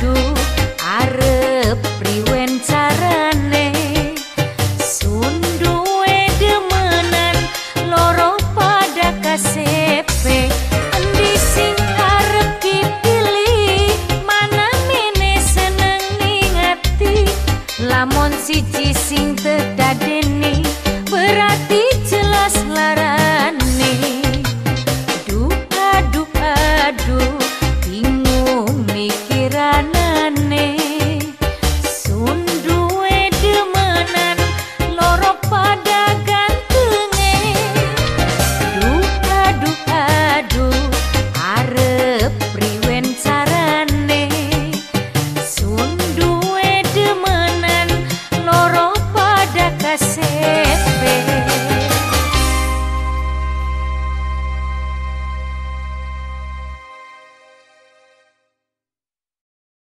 rindu are